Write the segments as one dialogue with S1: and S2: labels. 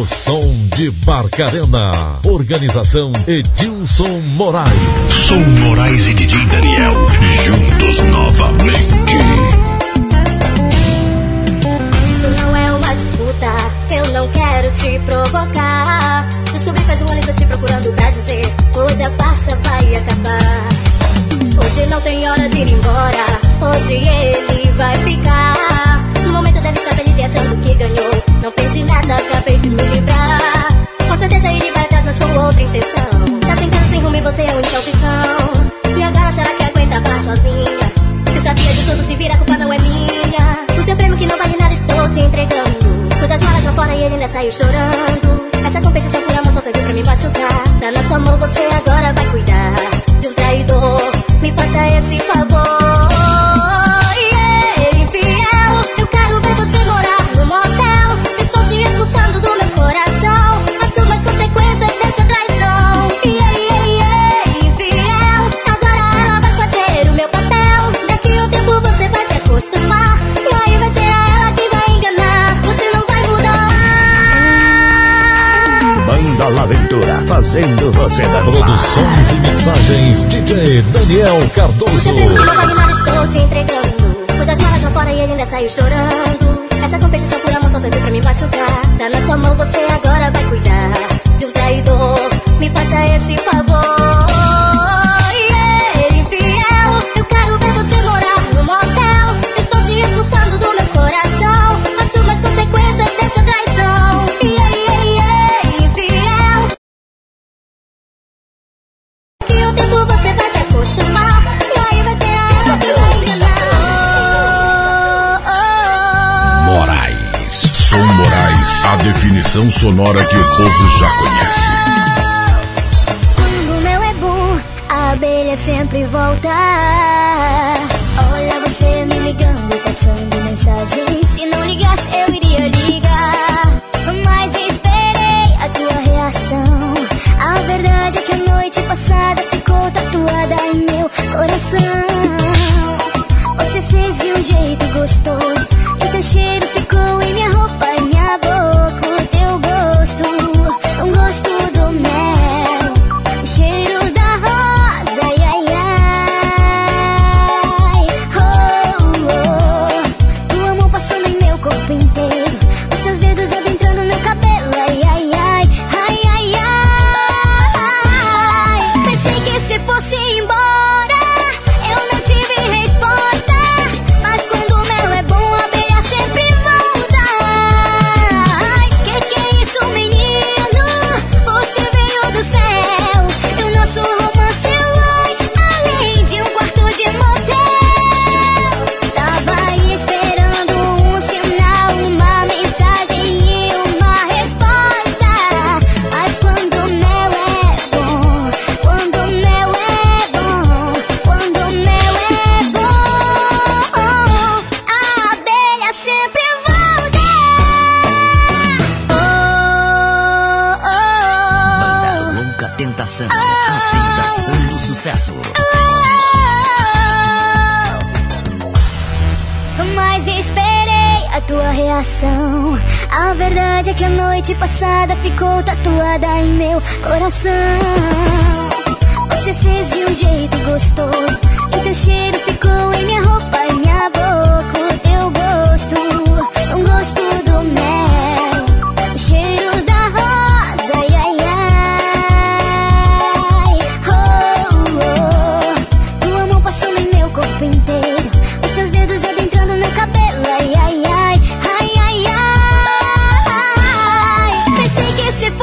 S1: O som de Barcarena. Organização Edilson Moraes.
S2: Som Moraes e DJ Daniel. Juntos novamente.
S3: Isso não é uma disputa. Eu não quero te provocar. Descobri faz um ano tô te procurando pra dizer. Hoje a farsa vai acabar. Hoje não tem hora de ir embora. Hoje ele vai ficar. No momento deve estar achando que ganhou. Não pense nada, acabei de me livrar. Com certeza ele vai atrás, mas com outra intenção. Tá sem casa, sem rumo e você é a única opção. E agora será que aguenta barra sozinha? Se sabia de tudo, se vira, a culpa não é minha. O seu prêmio que não vale nada, estou te entregando. Coisas malas lá fora e ele ainda saiu chorando. Essa competição por amor só serviu pra me machucar. Na sua mão, você agora vai cuidar de um traidor. Me faça esse favor.
S2: Fazendo você dançar.
S1: Produções e mixagens DJ Daniel
S3: O
S1: Cardoso.
S3: não vale nada, estou te entregando. Coisas malas lá fora e ele ainda saiu chorando. Essa competição por amor só serviu pra me machucar. Tá na sua mão, você agora vai cuidar de um traidor. Me faça esse favor. Yeah, infiel, eu quero ver você morar no motel. Estou te expulsando do meu coração. Consequências dessa traição. Yeah, infiel. Que o tempo você vai se acostumar.
S2: Moraes. Som Moraes, a definição sonora que o povo já conhece.
S3: Quando o mel é bom, a abelha sempre volta.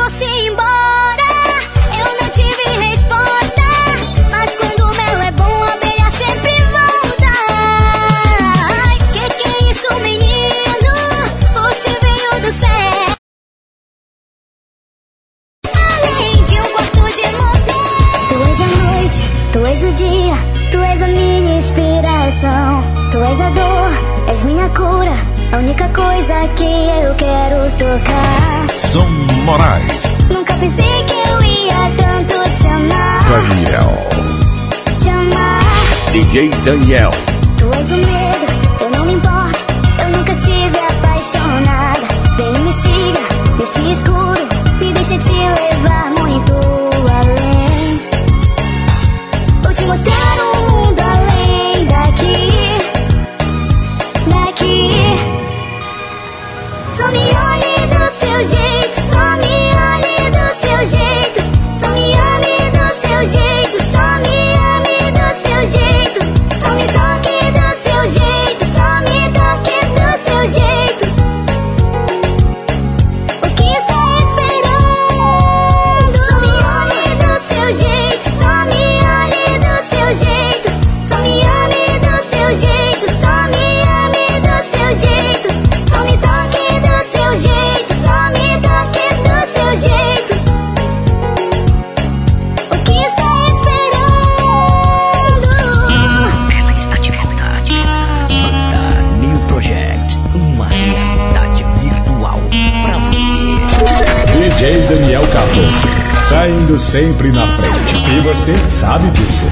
S3: Fosse embora,
S2: Daniel.
S3: Você sabe disso.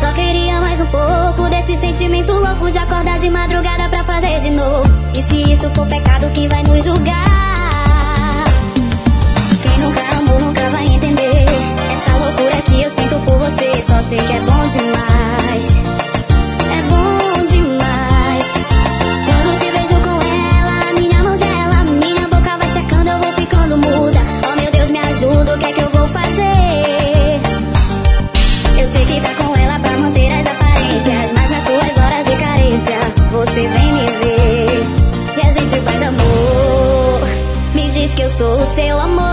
S4: Só queria mais um pouco desse sentimento louco de acordar de madrugada pra fazer de novo. E se isso for pecado, quem vai nos julgar? Quem nunca amou nunca vai entender. Essa loucura que eu sinto por você, só sei que é bom demais. o
S3: seu amor.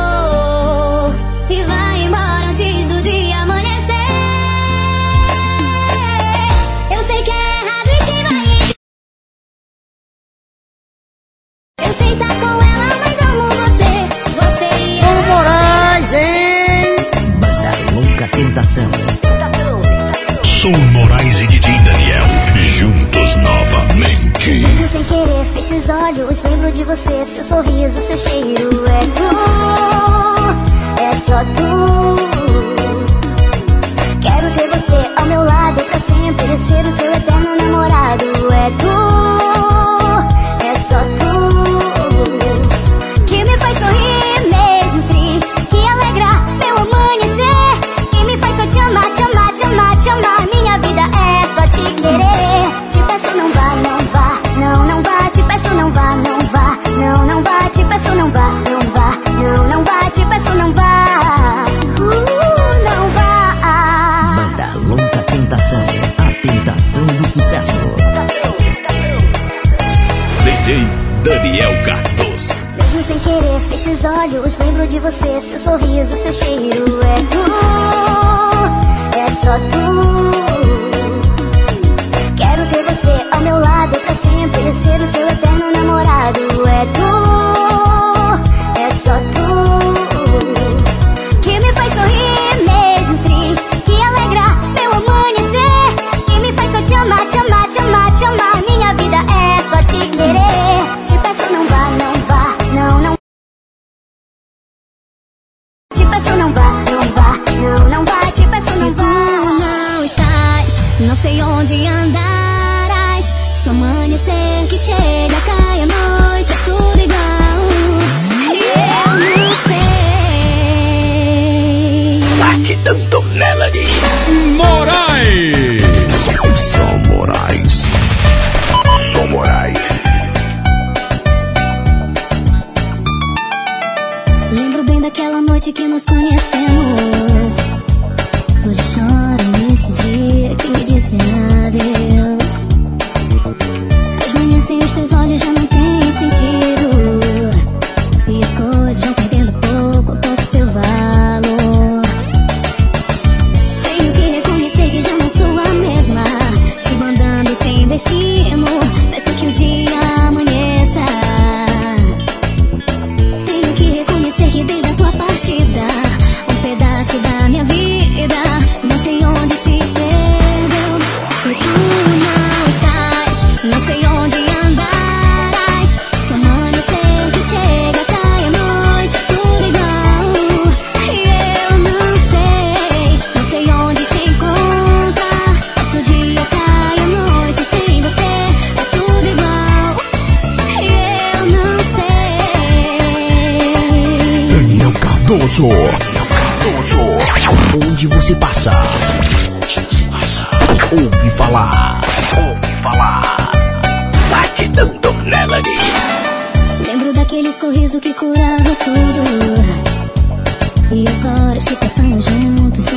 S3: seus olhos lembro de você Seu sorriso, seu cheiro É tu, é só tu. Quero ter você ao meu lado pra sempre Ser o seu eterno namorado É tu, é só tu.
S2: Cardoso.
S3: Cardoso. Onde você
S2: passa?
S5: Onde você passa? Ouve falar.
S2: Ouve falar. Tá Batidão Melody.
S3: Lembro daquele sorriso que curava tudo. E as horas que passamos juntos.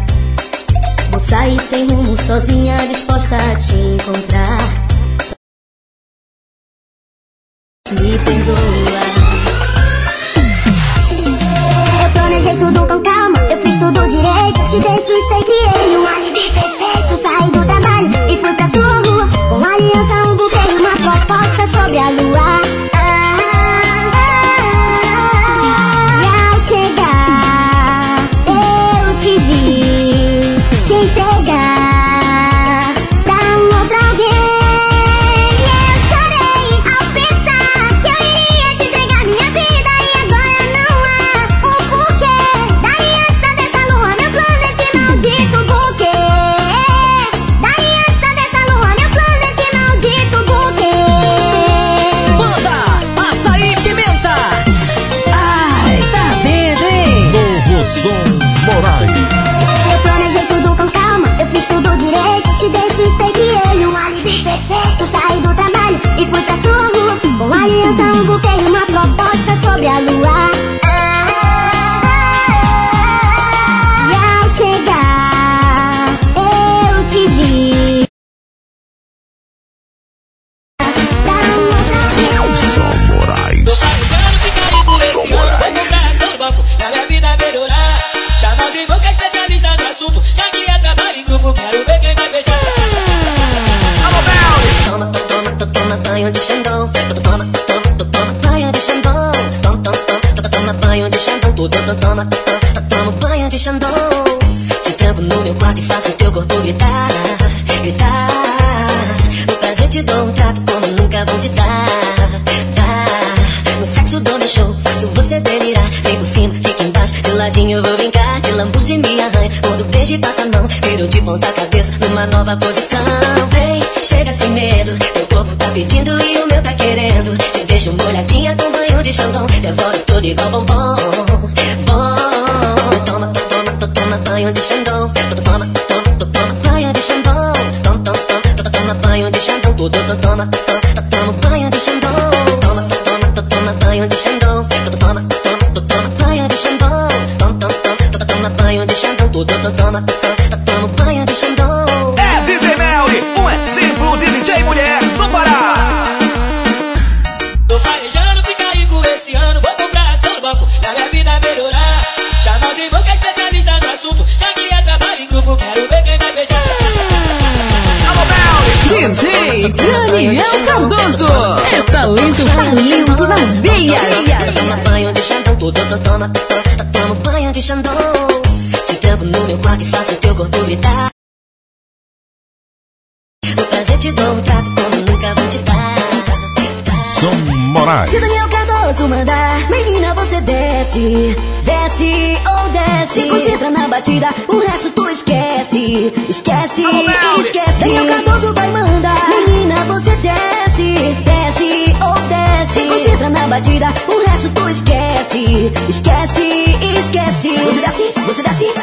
S3: Sair sem rumo, sozinha, disposta a te encontrar. Me perdoa.
S6: Eu planejei tudo com calma, eu fiz tudo direito. Te despistei,
S7: banho de Xandão. To- to- Toma, toma, to- toma banho de Xandão. Toma, toma, toma, to- toma banho de Xandão. To- to- Toma, to- to- toma banho de Xandão. Te tranco no meu quarto e faço teu corpo gritar, gritar. No prazer te dou um trato como nunca vou te dar, dar. No sexo dou meu show, você delirar. Vem por cima, fica embaixo, de ladinho eu vou brincar. De lambuja e me arranha, quando beijo e passa a mão. Viro de ponta cabeça numa nova posição. Vem, chega sem medo, teu corpo tá pedindo e o meu tá querendo. Te deixo molhadinha com banho de xandão. Devoro tudo igual bombom, bom. Toma, to- toma, to- toma banho de xandão. To- to- Toma, toma, to- toma banho de xandão. Toma, toma, toma, to- to- toma banho de xandão. Toma, to- to- toma de. Tudo, to- toma, to- to- toma banho de xandão.
S8: É DJ Melly, um exemplo de DJ mulher do Pará.
S9: Tô planejando ficar rico esse ano, vou comprar ação no banco, pra minha vida melhorar. Chama que é especialista no assunto, já que é trabalho em grupo, quero ver quem vai fechar.
S10: DJ Daniel Cardoso. É talento, talento nas veias.
S7: Toma banho de xandão, to- toma, to- to- toma banho de xandão. Tranco no meu quarto e faço teu corpo gritar. No prazer te dou um trato como nunca vou te dar,
S11: Gilson Moraes.
S12: Se Daniel Cardoso mandar, menina, você desce, desce ou desce. Se concentra na batida, o resto tu esquece, esquece, esquece. Daniel Cardoso vai mandar, menina, você desce, desce ou desce. Se concentra na batida, o resto tu esquece, esquece, esquece. Você desce, você desce,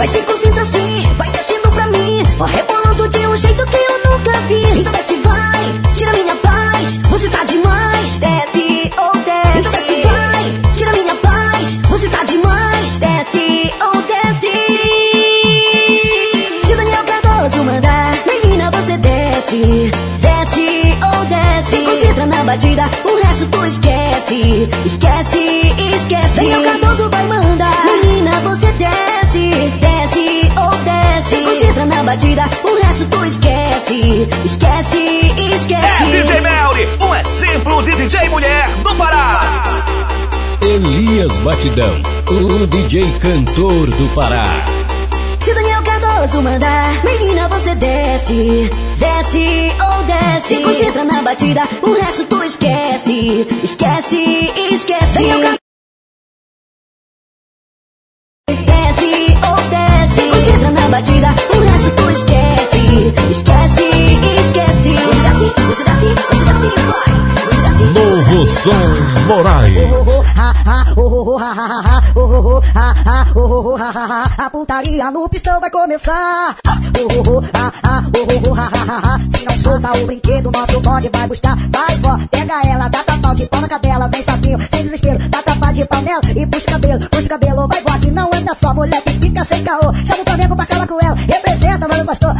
S12: Vai se concentra assim, vai descendo pra mim, rebolando de um jeito que eu nunca vi. Então desce, vai, tira minha paz, você tá demais. Desce ou desce. Então desce, vai, tira minha paz, você tá demais. Desce ou desce. Se Daniel Cardoso mandar, menina, você desce, desce ou desce. Se concentra na batida, o resto tu esquece, esquece, esquece. Daniel Cardoso vai mandar, menina, batida, o resto tu esquece, esquece, esquece.
S8: É DJ Melly, um exemplo de DJ mulher do Pará.
S2: Elias Batidão, o DJ cantor do Pará.
S12: Se Daniel Cardoso mandar, menina, você desce, desce ou desce. Se concentra na batida, o resto tu esquece, esquece, esquece.
S11: Som Moraes.
S13: A putaria no pistão vai começar. Se não solta o brinquedo, nosso bonde vai buscar. Vai, vó, pega ela, dá tapão de pau na cadela, vem sapinho, sem desespero, dá tapa de panela e puxa o cabelo, puxa o cabelo, vai, vó, que não anda só, moleque, fica sem caô. Chama o Flamengo pra calar com ela, representa, mano, pastor.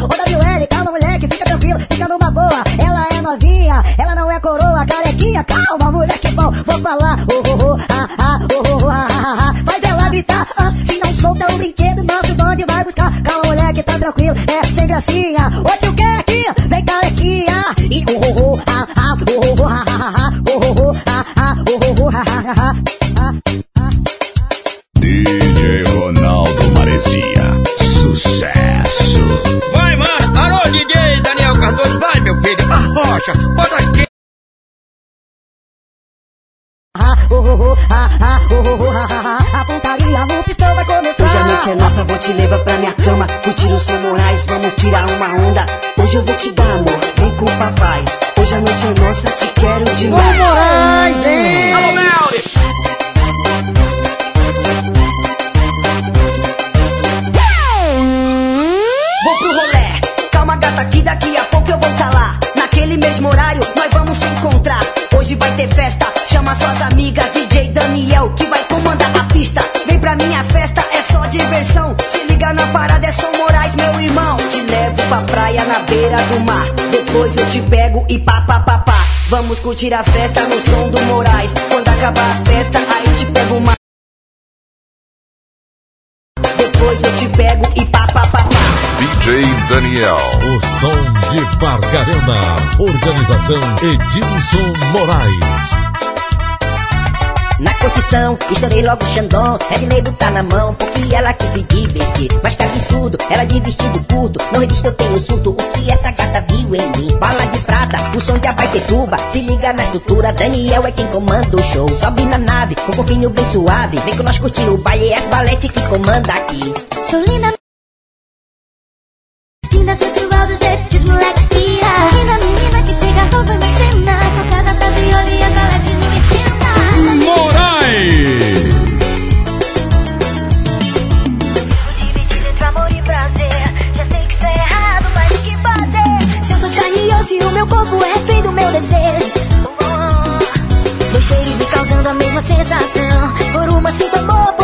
S13: Coroa, carequinha, calma, moleque bom, vou falar. Oh, oh, oh, ah, ah, oh, oh, ah, ah, ah. Faz ela gritar, ah, se não solta o brinquedo, nosso bonde vai buscar. Calma, moleque, tá tranquilo, é sem gracinha. Ô, tio Keck, vem carequinha. E oh, oh, oh, ah, ah, oh, oh, ah, ah, ah, oh, oh, oh, ah, ah, oh, oh, ah, ah, ah, ah.
S2: DJ Ronaldo
S12: vou te levar pra minha cama. Curtir o som Moraes, vamos tirar uma onda. Hoje eu vou te dar amor, vem com o papai. Hoje a noite é nossa, te quero demais. Beira do mar. Depois eu te pego e pá pá pá pá. Vamos curtir a festa no som do Moraes. Quando acabar a festa, aí te pego uma. Depois eu te pego e pá pá pá pá.
S11: DJ Daniel.
S14: O som de Barcarena. Organização Edilson Moraes.
S7: Na curtição, estourei logo o Xandão. Label tá na mão, porque ela quis se divertir. Mas tá absurdo, ela de vestido curto. No registro eu tenho surto, o que essa gata viu em mim? Bala de prata, o som de abaitetuba. Se liga na estrutura, Daniel é quem comanda o show. Sobe na nave, com o corpinho bem suave. Vem com nós curtir o baile, é as balete que comanda aqui.
S5: Sou linda. Sensual do jeito que os moleques menina que chega roubando a cena. Tocada da viola a sensação. Por uma sinto amor,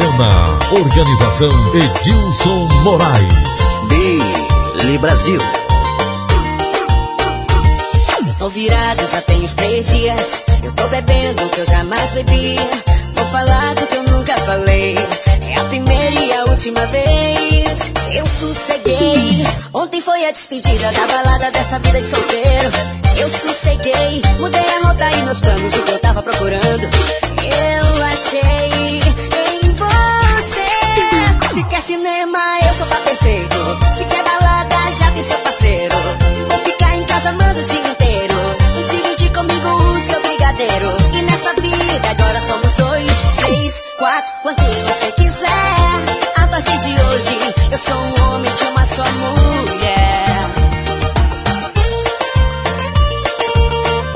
S14: Barcarena. Organização Edilson Moraes.
S12: Billy Brasil. Tô virado, já tem uns três dias. Eu tô bebendo o que eu jamais bebi. Vou falar do que eu nunca falei. É a primeira e a última vez. Eu sosseguei. Ontem foi a despedida da balada dessa vida de solteiro. Eu sosseguei. Mudei a rota e meus planos, o que eu tava procurando. Eu achei em quer cinema, eu sou pra perfeito. Se quer balada, já tem seu parceiro. Vou ficar em casa amando o dia inteiro. Dividir comigo o seu brigadeiro. E nessa vida agora somos dois, três, quatro, quantos você quiser. A partir de hoje, eu sou um homem de uma só mulher.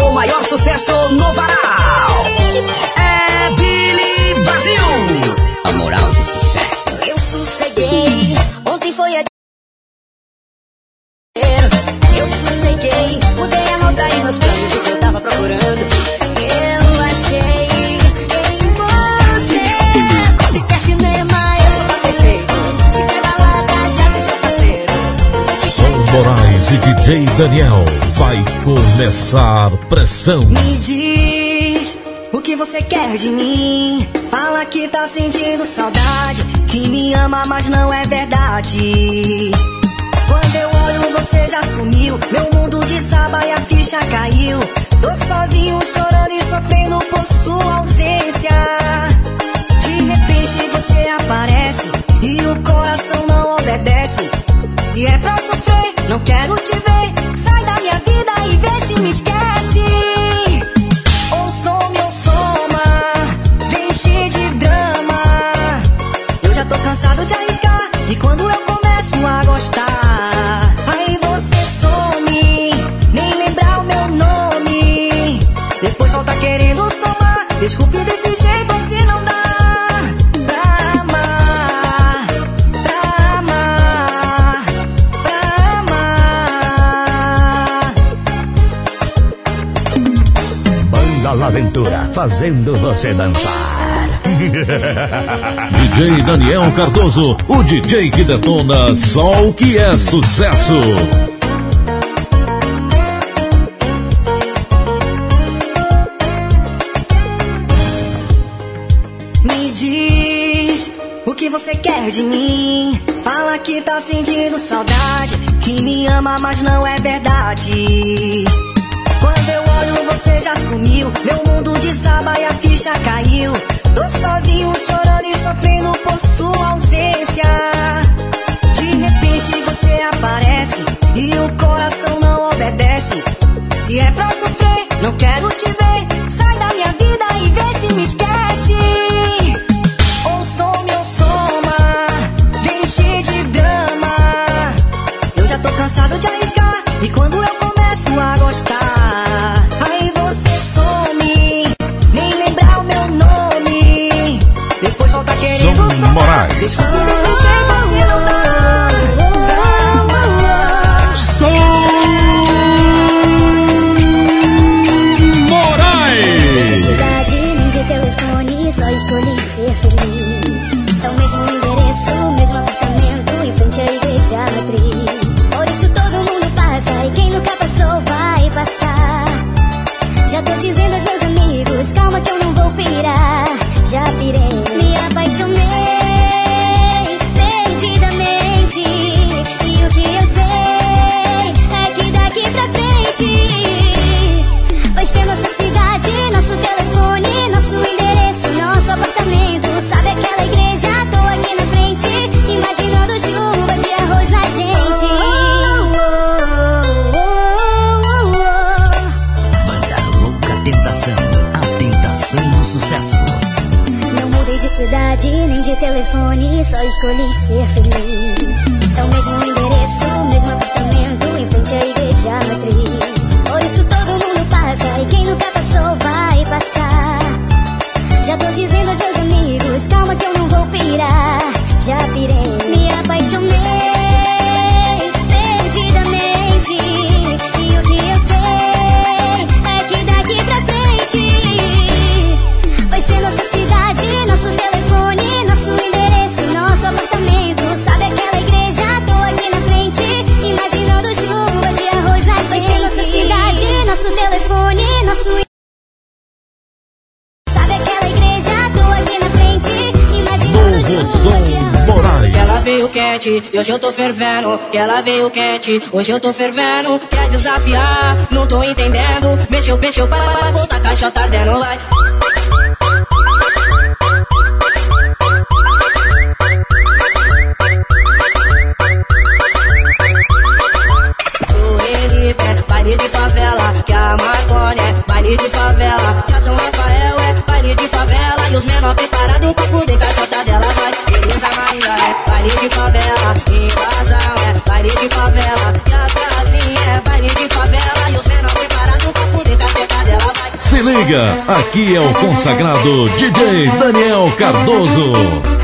S8: O maior sucesso no Pará
S12: foi a. Eu sosseguei. Mudei a rota e meus planos, o que eu tava procurando. Eu achei em você. Se quer cinema, eu sou pra perfeito. Se quer balada, já tem seu parceiro.
S14: Som Moraes e DJ Daniel. Vai começar pressão.
S6: Me diz o que você quer de mim. Fala que tá sentindo saudade, que me ama, mas não é verdade. Quando eu olho, você já sumiu. Meu mundo desaba e a ficha caiu. Tô sozinho, chorando e sofrendo por sua ausência. De repente você aparece e o coração não obedece. Se é pra sofrer, não quero te ver. Sai da minha vida de arriscar. E quando eu começo a gostar, aí você some, nem lembrar o meu nome. Depois volta querendo somar. Desculpe desse jeito se não dá.
S15: Aventura, fazendo você dançar.
S14: DJ Daniel Cardoso, o DJ que detona só o que é sucesso.
S11: Me diz o que você quer de mim. Fala que tá sentindo saudade, que me ama, mas não é verdade. Quando eu olho, você já sumiu. Meu mundo desaba e a ficha caiu sofrendo por sua ausência. De repente você aparece e o coração não obedece. Se é pra sofrer, não quero te ver. Sai da minha vida e vê se me esquece. Ou some ou soma, deixe de drama. Eu já tô cansado de arriscar. E quando eu começo a gostar,
S3: Krishna Solís. Fervendo. Que ela veio quente, hoje eu tô fervendo. Quer desafiar, não tô entendendo. Mexeu, mexeu, para, volta, caixa tá ardendo, vai.
S16: Liga, aqui é o consagrado DJ Daniel Cardoso.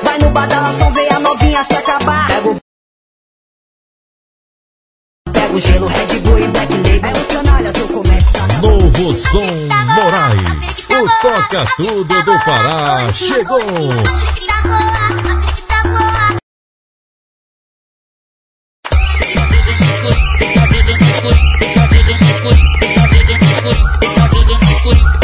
S17: badalação, vê a novinha se acabar. Pega o Pega o gelo, Red Bull e Black Label. É os canalhas, começo tá
S16: Novo Som Moraes. O Toca Tudo do Pará chegou.
S2: Som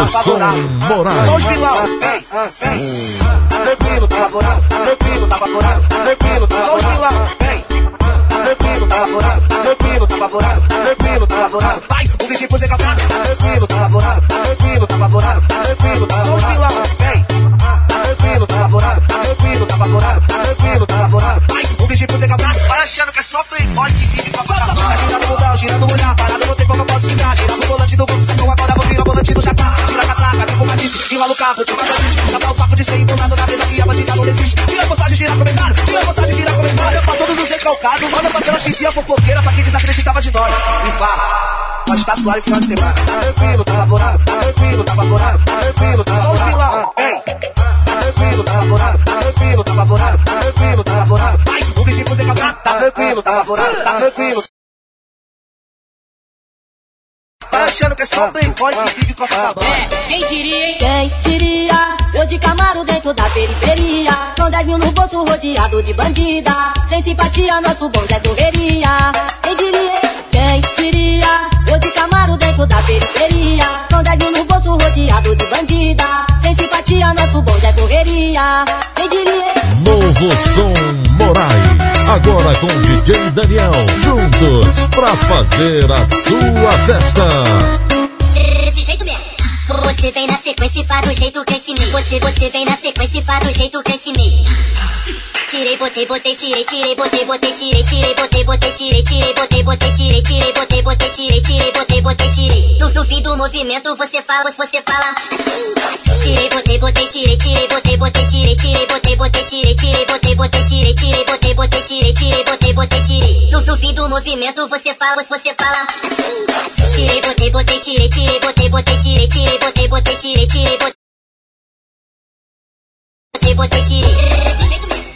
S18: tá
S19: favorável
S14: Moraes.
S19: Só os vilão, Tá tranquilo, tá tá tranquilo, tá Tá tranquilo, tá só os vilão, Tá tranquilo, tá tá tranquilo, tá Tá tranquilo, tá favorável Vai, o vizinho Gabriel Tá tranquilo, tá favorável, pra xizinha fofoqueira Pra quem desacreditava de nós. E fala, pode estar suave final de semana. Tá tranquilo, tá favorável, tá tranquilo, tá favorável Tá tranquilo, tá favorável, vem Tá tranquilo, tá favorável, tá tranquilo, tá favorável Tá tranquilo, tá favorável Vai, o vizinho por Zé Gabriel Tá tranquilo, tá favorável, tá tranquilo. Tá achando que é só playboy que vive com a Copacabana
S20: Quem diria, hein?
S3: Quem diria? Eu de Camaro dentro da periferia Com 10 mil no bolso rodeado de bandida Sem simpatia, nosso bonde é correria Quem diria? Quem diria? Eu de Camaro dentro da periferia Com 10 mil no bolso rodeado de bandida Sem simpatia, nosso bonde é correria Quem diria?
S14: Novo som Moraes. Agora com DJ Daniel. Juntos pra fazer a sua festa.
S21: Desse jeito mesmo. Você vem na sequência e faz do jeito que eu ensinei. Você, você vem na sequência e faz do jeito que eu ensinei. Tirei, botei, botei, tirei, tirei, botei, botei, tirei, tirei, botei, botei, tirei, tirei, botei, botei, tirei, tirei, botei, botei, tirei, tirei, botei, botei, tirei. No, no fim do movimento você fala, você fala. Tirei, botei, botei, tirei, tirei, botei, botei, tirei, tirei, botei, botei, tirei, tirei, botei, botei, tirei, tirei, botei, botei, tirei, tirei, botei, botei, tirei. No, no fim do movimento você fala, você fala. Tirei, botei, botei, tirei, tirei, botei, botei, tirei, tirei, botei, botei, tirei, tirei, botei, botei, tirei. Desse jeito mesmo.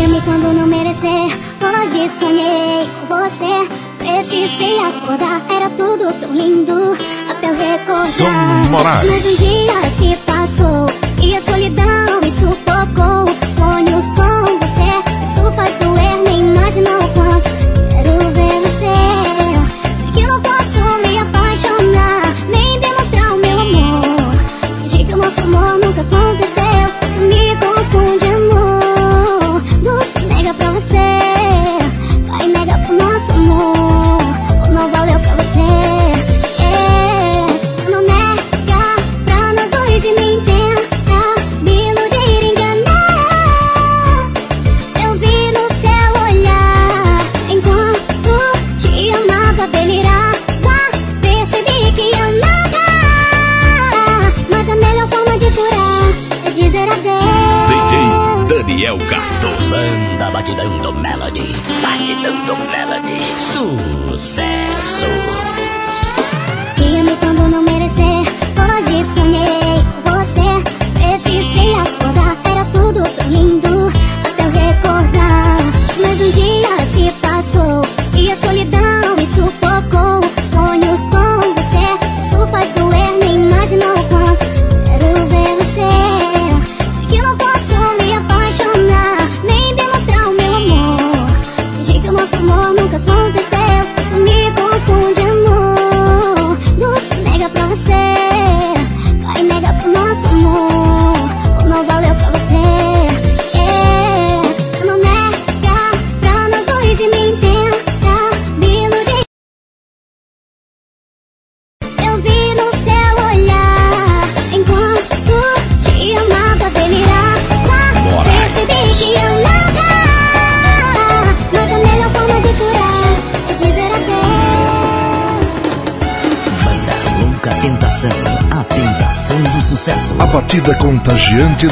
S6: Ia-me quando não merecer. Hoje sonhei com você. Precisei acordar. Era tudo tão lindo. Até eu recordar.
S14: Moraes.
S6: Mas um dia se passou. E a solidão me sufocou. Sonhos com você. Isso faz doer. Nem imagina o quanto.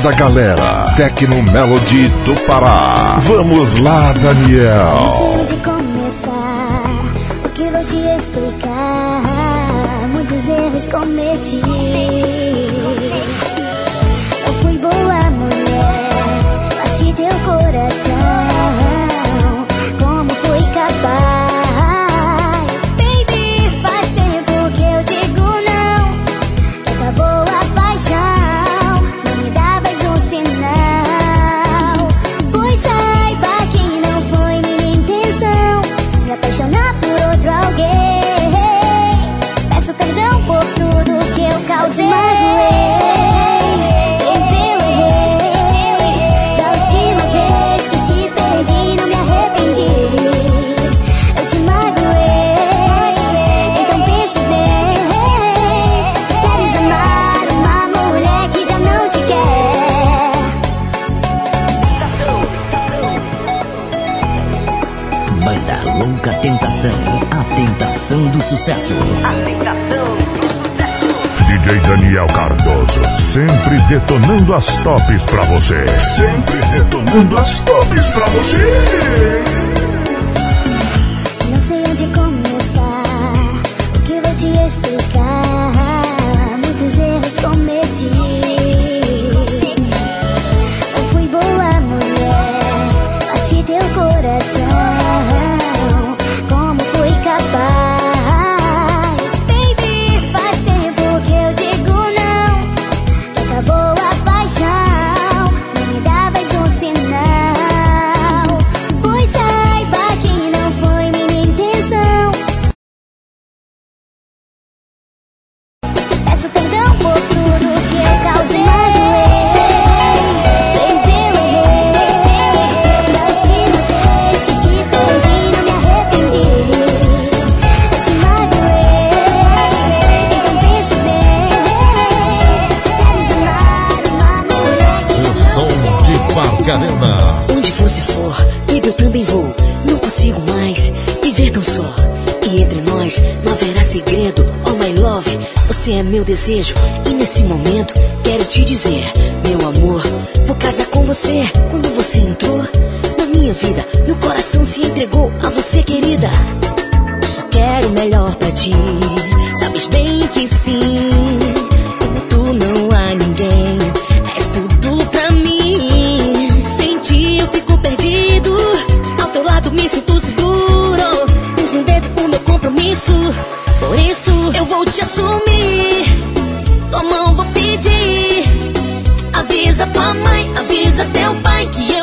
S3: da galera. Tecno Melody do Pará. Vamos lá, Daniel.
S22: sucesso.
S3: DJ Daniel Cardoso, sempre detonando as tops pra você. Sempre detonando as tops pra você.
S12: isso, por
S6: isso eu vou te assumir. Tua mão vou pedir. Avisa tua mãe, avisa teu pai que eu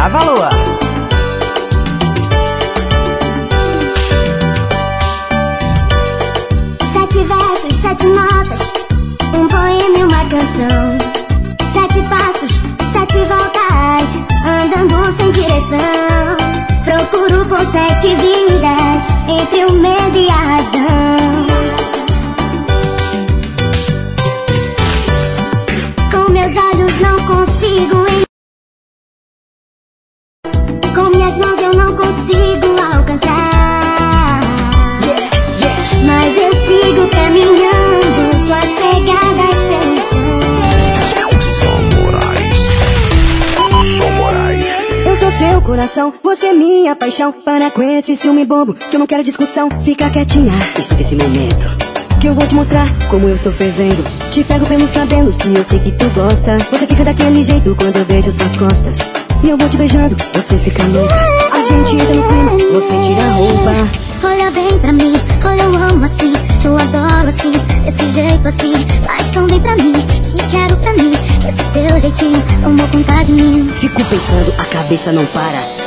S23: dá valor.
S6: Sete versos, sete notas, um poema e uma canção. Sete passos, sete voltas, andando sem direção. Procuro com sete vidas, entre o medo e a razão.
S17: Coração, você é minha paixão. Para com esse ciúme bobo, que eu não quero discussão. Fica quietinha, escuta esse momento. Que eu vou te mostrar como eu estou fervendo. Te pego pelos cabelos, que eu sei que tu gosta. Você fica daquele jeito quando eu beijo suas costas. E eu vou te beijando, você fica louca. A gente entra no clima, você tira a roupa.
S6: Olha bem pra mim, olha eu amo assim, eu adoro assim, desse jeito assim, faz tão bem pra mim, te quero pra mim, esse teu jeitinho, tomou conta de mim.
S17: Fico pensando, a cabeça não para.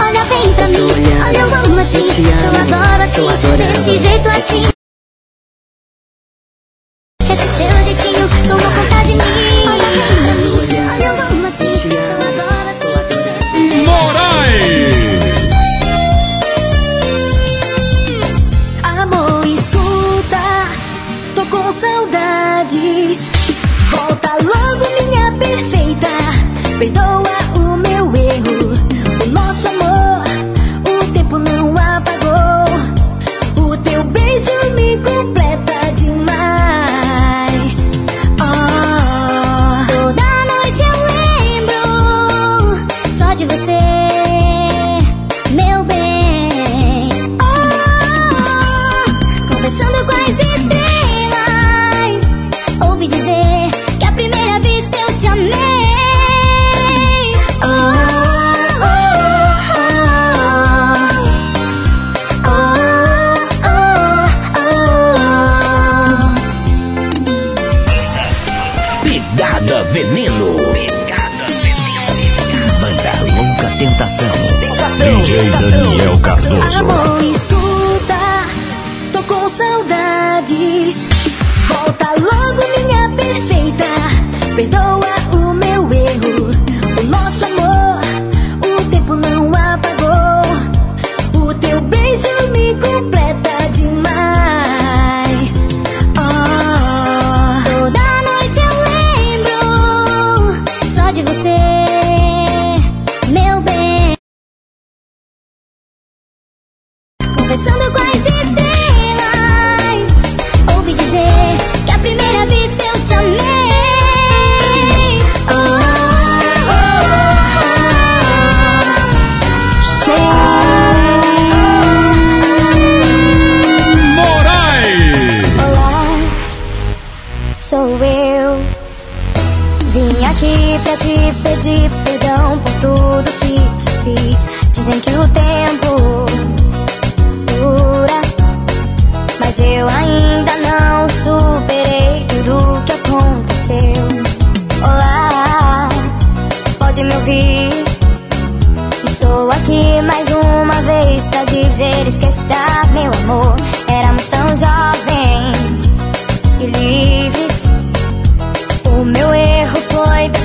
S6: Olha bem pra mim, olha eu amo assim,
S17: eu te
S6: eu
S17: amo,
S6: adoro assim, desse jeito assim. Esse teu jeitinho? Conta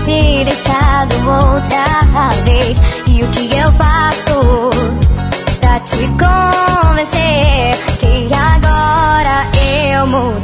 S6: se deixado outra vez. E o que eu faço pra te convencer que agora eu mudei?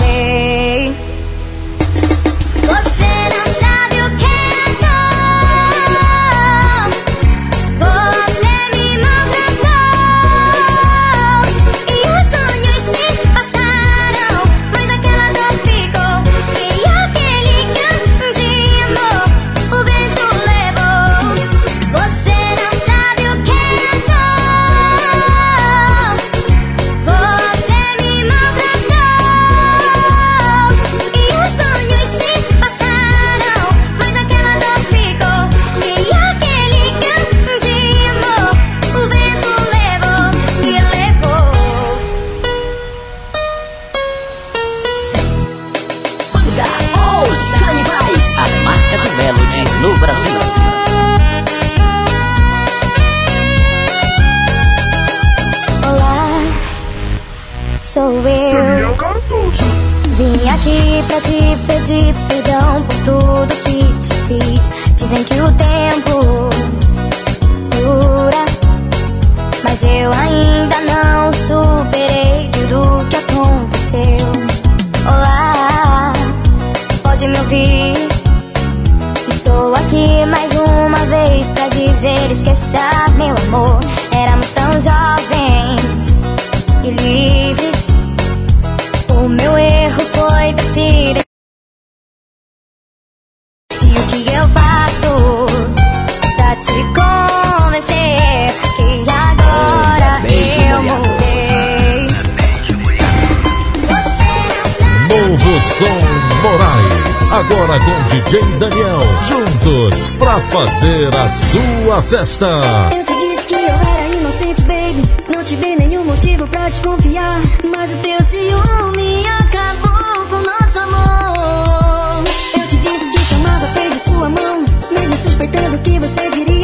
S14: fazer a sua festa.
S5: Eu te disse que eu era inocente, baby. Não te dei nenhum motivo pra desconfiar. Mas o teu ciúme acabou com o nosso amor. Eu te disse que te amava, perdi sua mão. Mesmo suspeitando que você diria.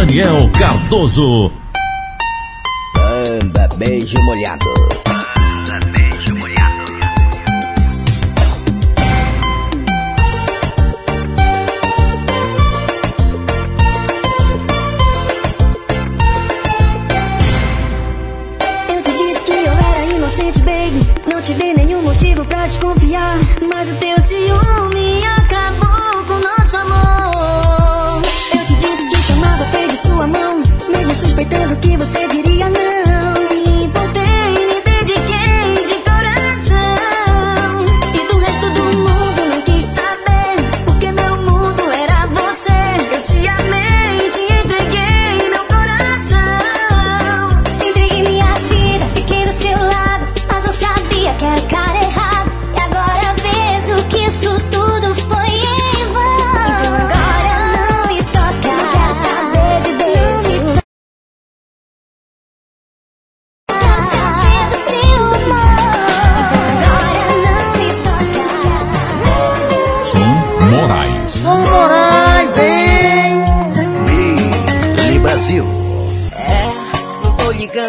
S14: Daniel Cardoso.
S2: Anda, beijo molhado.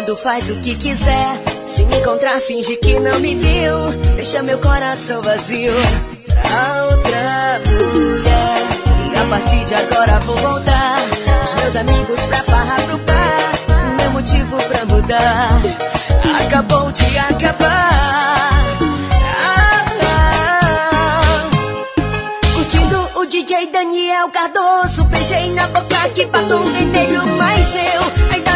S12: quando faz o que quiser. Se me encontrar, finge que não me viu. Deixa meu coração vazio pra outra mulher. E a partir de agora vou voltar. Os meus amigos pra farra pro bar. Meu é motivo pra mudar acabou de acabar. Curtindo o DJ Daniel Cardoso. Beijei na boca que batom vermelho, mas eu ainda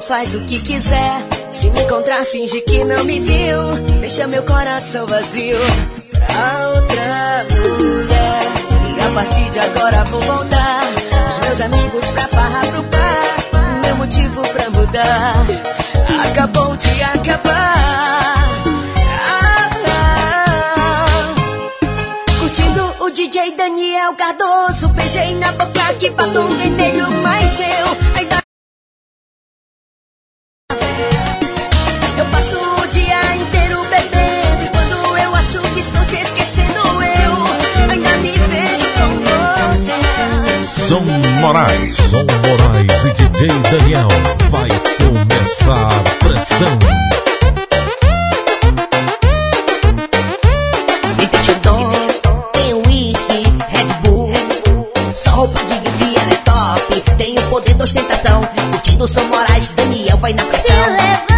S12: faz o que quiser. Se me encontrar, finge que não me viu. Deixa meu coração vazio pra outra mulher. E a partir de agora vou voltar. Os meus amigos pra farra pro bar. Meu motivo pra mudar acabou de acabar. Curtindo o DJ Daniel Cardoso. Beijei na boca que batom vermelho, mas eu.
S14: São Moraes. Edson Moraes e DJ Daniel. Vai começar
S5: a pressão. Então tem whisky, Red Bull. Só roupa de grife, ela é top. Tem o poder da ostentação. Curtindo São Moraes, Daniel vai na pressão.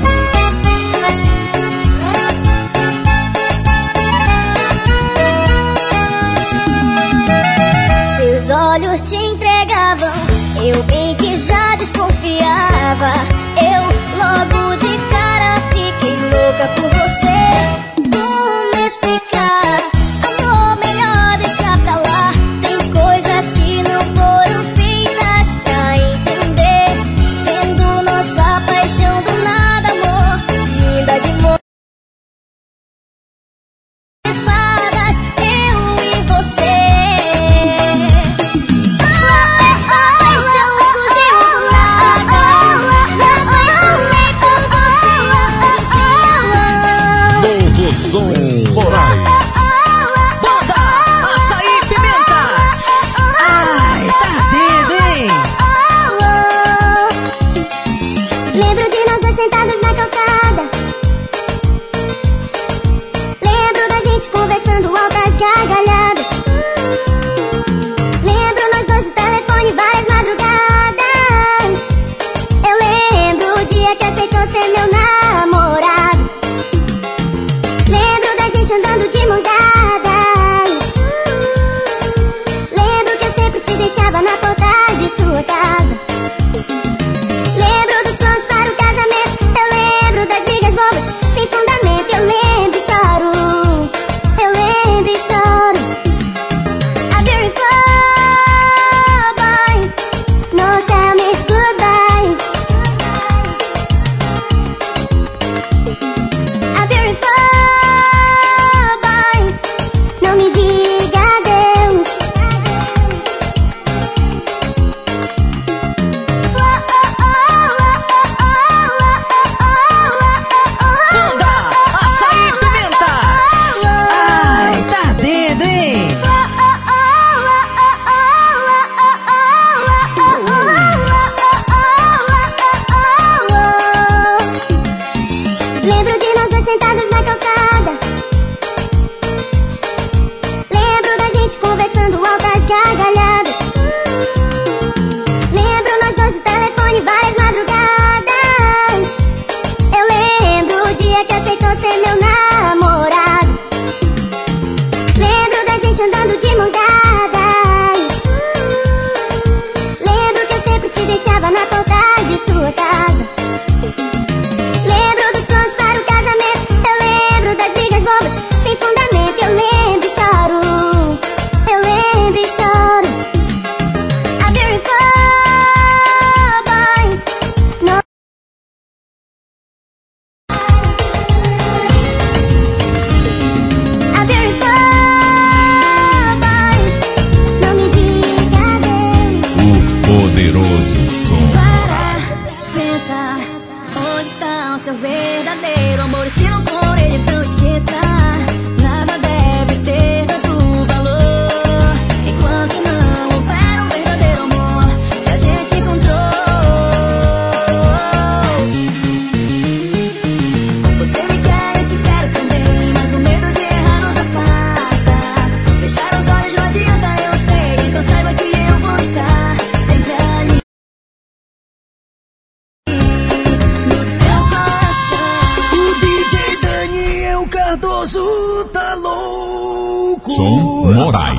S5: Moraes.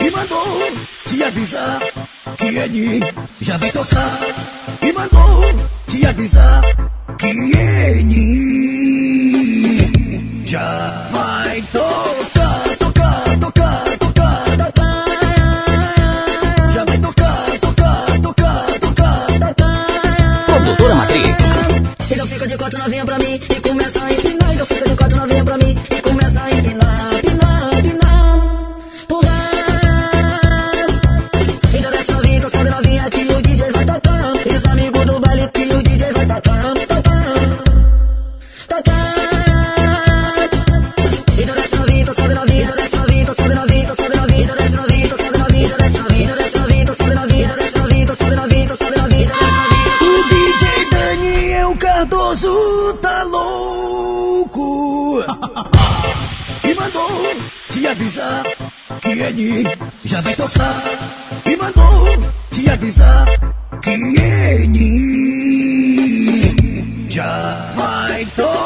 S24: E
S5: mandou te avisar que ele já vai tocar. E mandou te avisar que ele já vai tocar. ele já vai tocar e mandou te avisar que ele
S8: já vai tocar.